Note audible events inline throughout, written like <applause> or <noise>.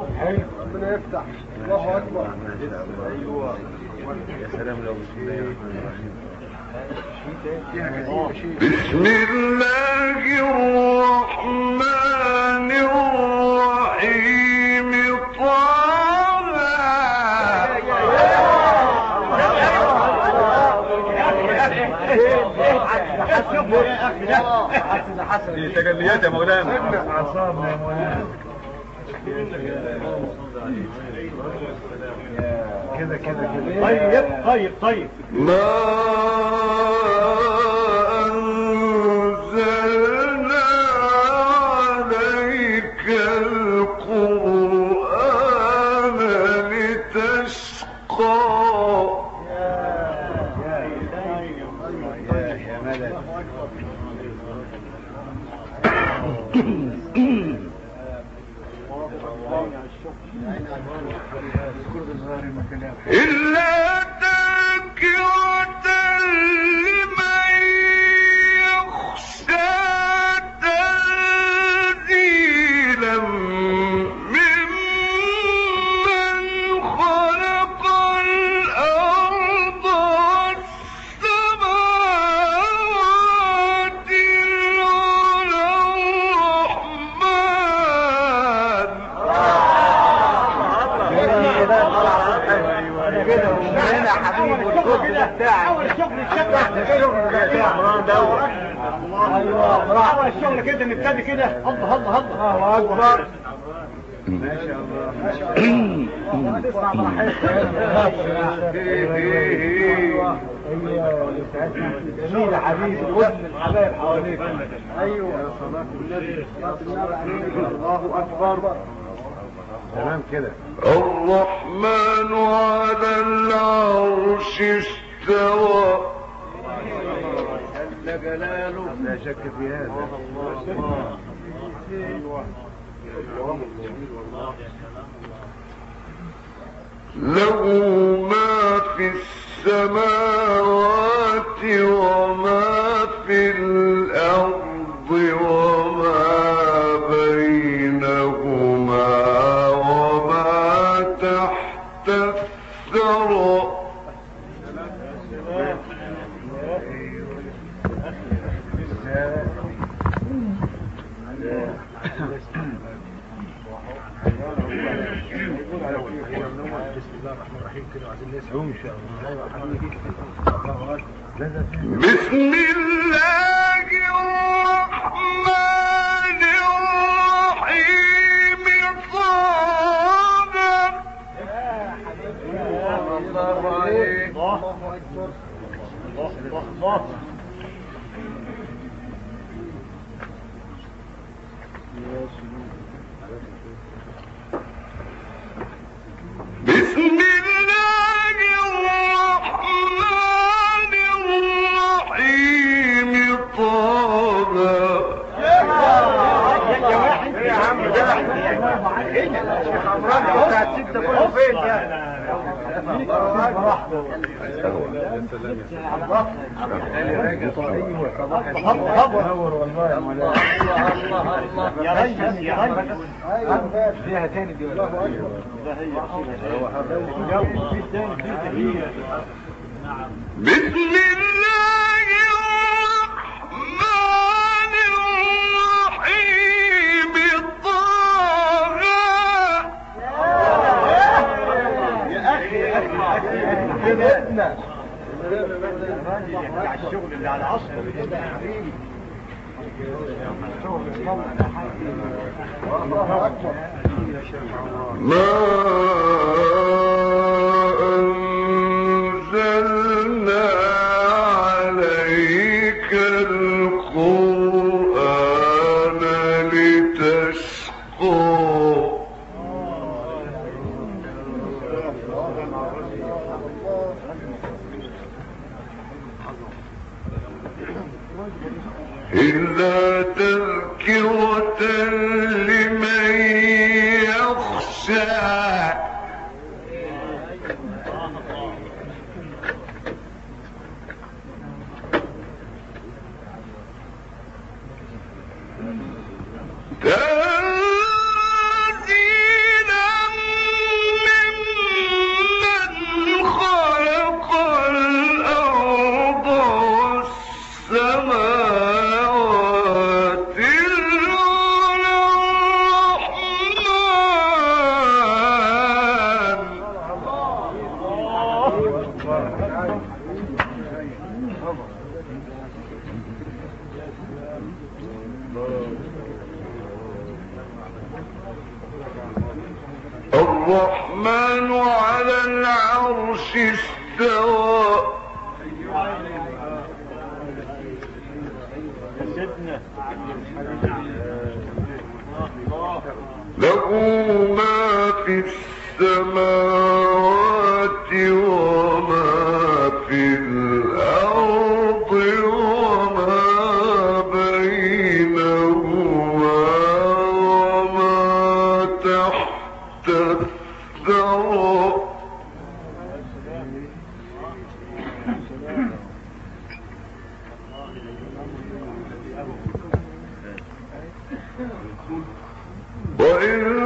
ربنا يفتح الله اكبر ايوه يا سلام لو بسم الله الرحمن الرحيم بسم الله الرحمن الرحيم دي تجليات يا مولانا اعصابنا يا مولانا كده كده كده طيب طيب طيب ما حبيبي والشغل ده بتاعك الشغل الشغل ده ايوه اول الشغل كده نبتدي كده الله اكبر ما شاء الله ما شاء الله تسمع جميل يا حبيبي الحبايب حواليك ايوه يا النبي الله اكبر تمام كده الرحمن على العرش استوى. جل جلاله لا شك في هذا. له ما في السماوات بسم الله الرحمن الرحيم. صاد الله عليك الله اكبر الله الله بسم الله الرحمن الرحيم طه يا واحد يا عم ده شيخ عمران بتاعت ستة كله فين يا نور والله يا مولانا يا ريس يا ريس فيها تاني دي ولا بسم الله الرحمن الرحيم. طه يا اخي يا اخي كده بتاع الشغل اللي على اصله ما القرآن لتشقى لمن يخشى الرحمن على العرش استوى. له ما في السماوات وما في الأرض وما بينهما وما تحت الثرى وإن <clears throat> <clears throat>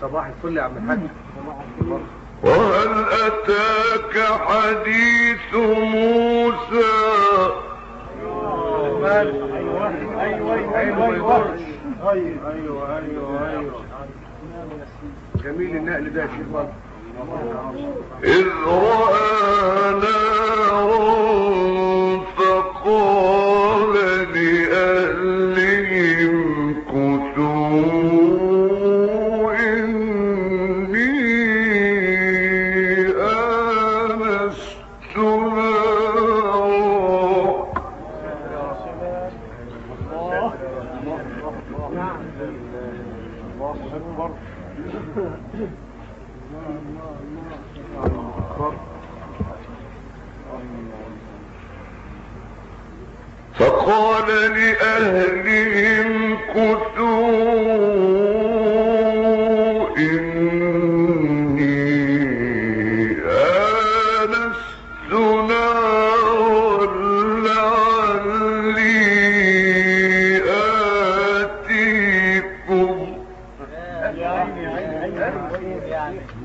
صباح الفل يا عم الحاج وهل أتاك حديث موسى؟ أيوة أيوة أيوة أيوة أيوة أيوة جميل النقل ده شيخ إذ رأى نارا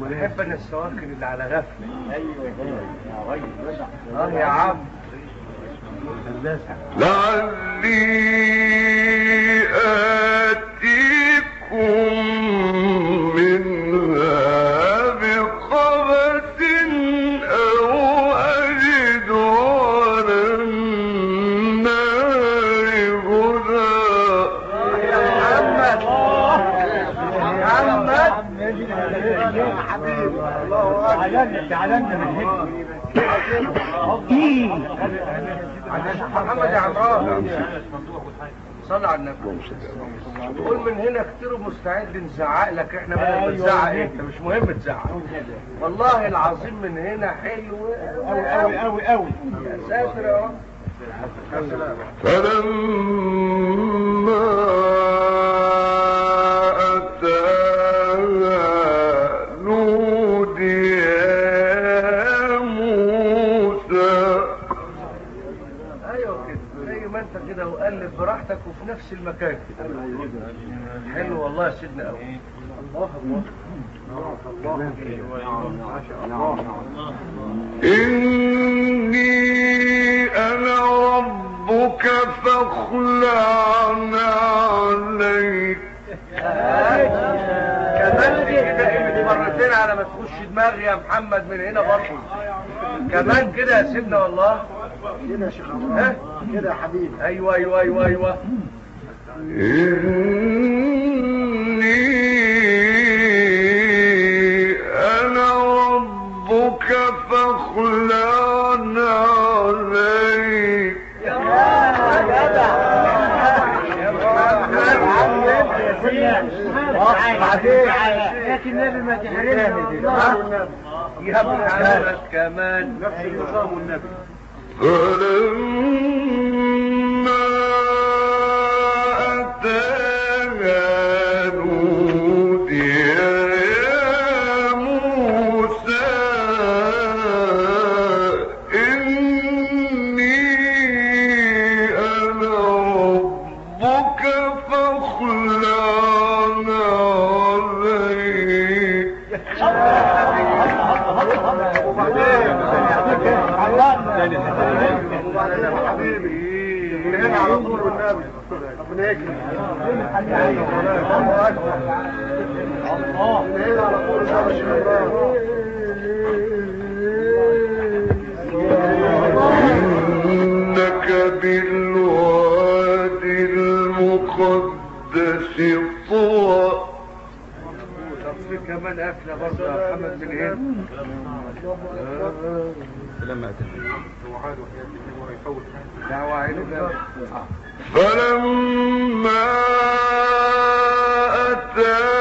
بحب انا السواكل اللي على غفله ايوه يا عم. لعلي محمد يا عمران صلى على النبي قول من هنا كتير مستعد نزعق لك احنا بدل ما. تزعق انت مش مهم تزعق والله العظيم من هنا حلو. قوي قوي قوي قوي يا ساتر يا رب. فلما براحتك وفي نفس المكان. حلو والله يا سيدنا قوي الله الله إني أنا ربك فاخلع عليك. كمان كده مرتين على ما تخش دماغي يا محمد من هنا برضه. كمان كده يا سيدنا والله. كده يا شيخ ها كده يا حبيبي ايوه ايوه ايوه ايوه إني أنا ربك فاخلعن عليك يا محمد لكن النبي ما تحرمش يا محمد كمان نفس النظام والنبي فلما المقدس طوى كمان اكله برضه محمد بن هند لما فلما أتاها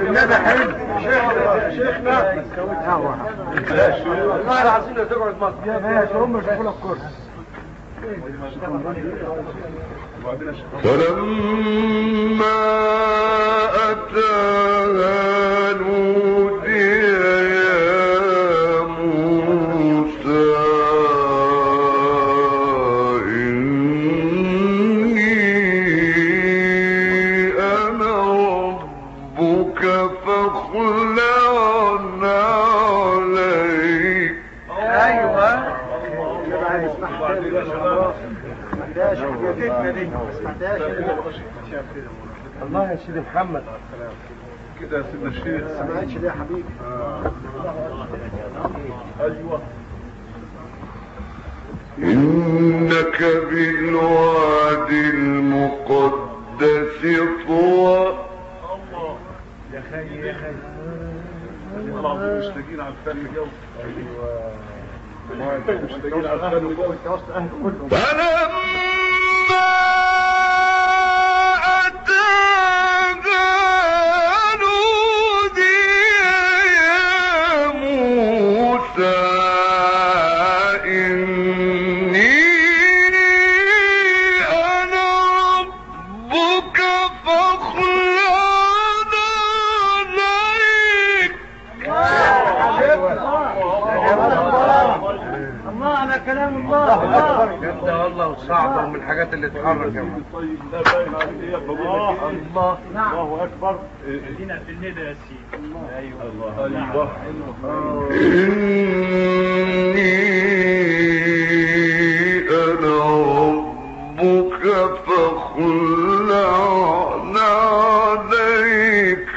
النبي حلو شيخنا والله العظيم لا تقعد مصر يا ماشي هم يشوفوا لك كرسي فلما أتاها الله يا سيدي محمد كده يا سيدنا الشيخ سمعتش ليه يا حبيبي إنك بالوادي المقدس طوى. العظيم مشتاقين على الفن جو مشتاقين على الفن جو انت وسط اهل كلهم الله اكبر ادينا يا سيدي ايوه الله إني أنا ربك فاخلع عليك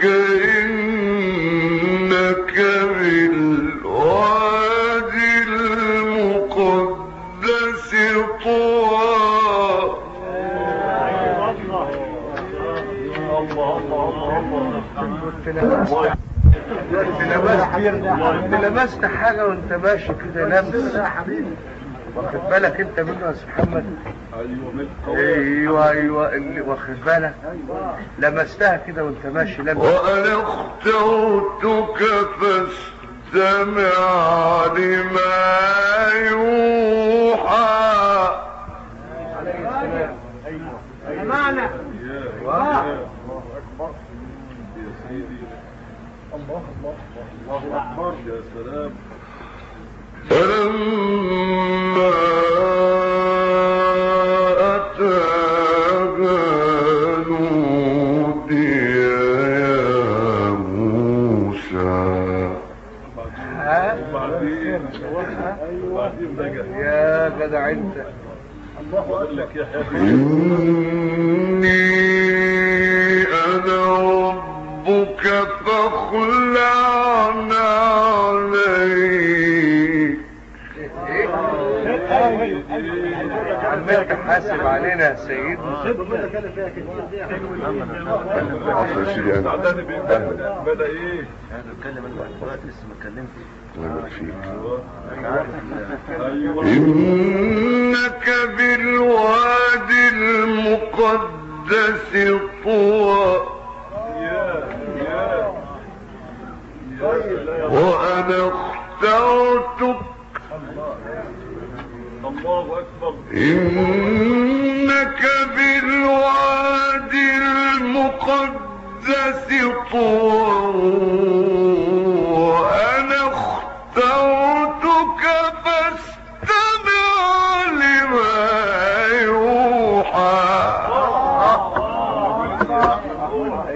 كنت لمست لمست كنت لمست حاجة وانت ماشي كده لمس يا حبيبي. واخد بالك انت منه يا أستاذ محمد؟ ايوه ايوه اللي واخد بالك؟ لمستها كده وانت ماشي لمس وأنا اخترتك فاستمع لما يوحى معنى الله يا سيدي الله الله الله اكبر يا سلام فلما يا جدع انت اقول لك يا حبيبي عمال تحاسب علينا سيدنا بدا ايه بتكلم انا لسه ما اتكلمتش بالوادي المقدس طوى يا اخترتك إنك بالوادي المقدس طوى.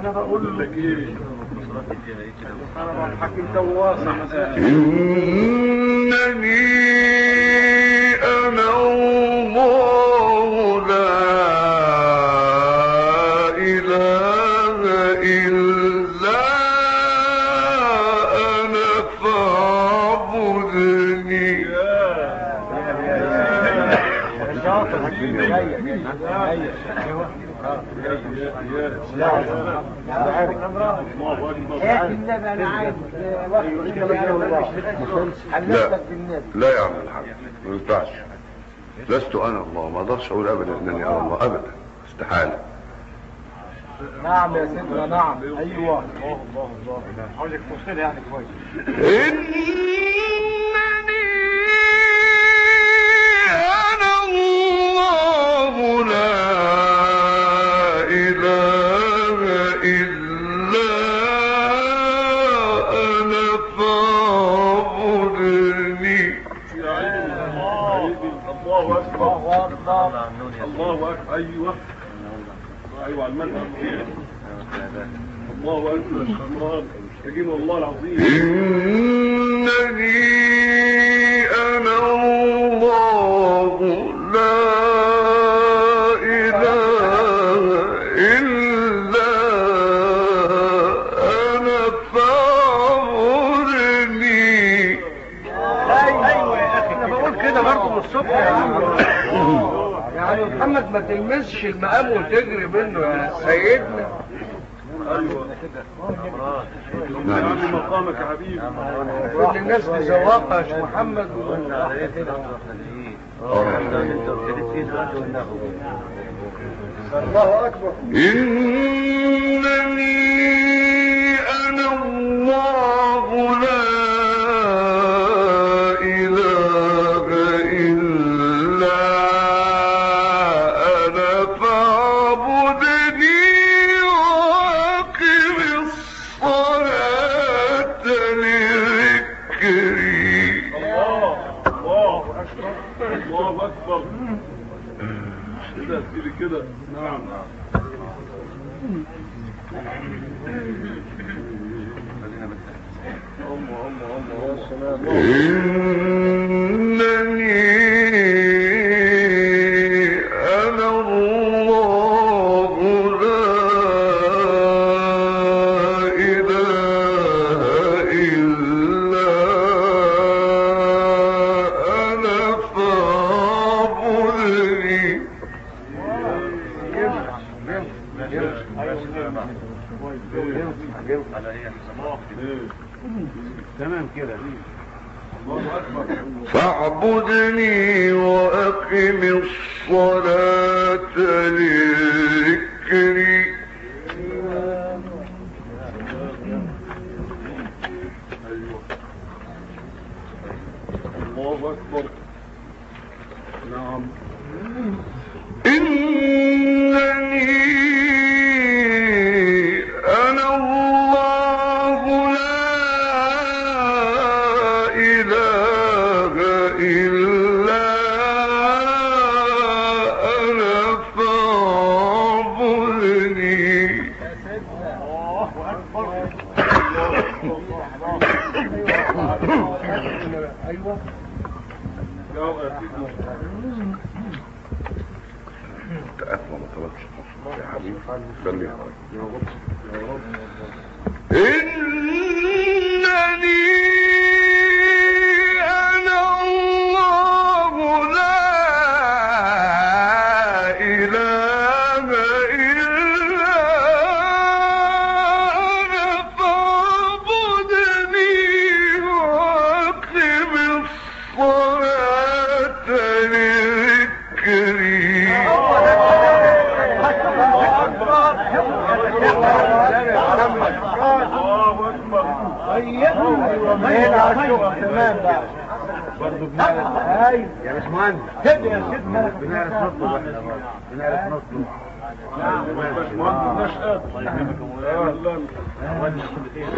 انا بقول لك ايه انا الله لا فاعبدني. الله اكبر النبي انا عايز لا لا يا عم الحاج ما ينفعش. لست انا الله ما اقدرش اقول ابدا انني انا الله ابدا استحاله نعم يا سيدنا نعم. ايوه الله الله الله عاوزك توصل يعني كويس الله والله العظيم إنني أنا الله لا إله إلا أنا، فاعبدني. يا الصبح يا عم محمد ما تلمسش المقام وتجري منه يا سيدنا. ايوه يا مقامك يا حبيبي كل الناس دي يا محمد الله اكبر إنني اكبر كده سيدي كده نعم الله الله الله تمام كده فاعبدني وأقم الصلاة لذكري. تأثم ما طلبش يا حبيبي خلي برضه بنعرف يا باشمهندس بنعرف نطلب احنا بنعرف نطلب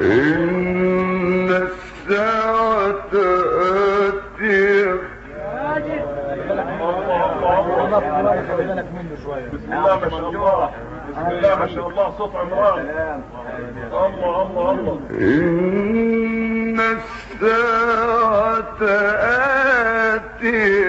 إن الساعة آتية. بسم الله ما شاء الله. بسم الله ما شاء الله. صوت عمران. الله الله الله. الساعة آتية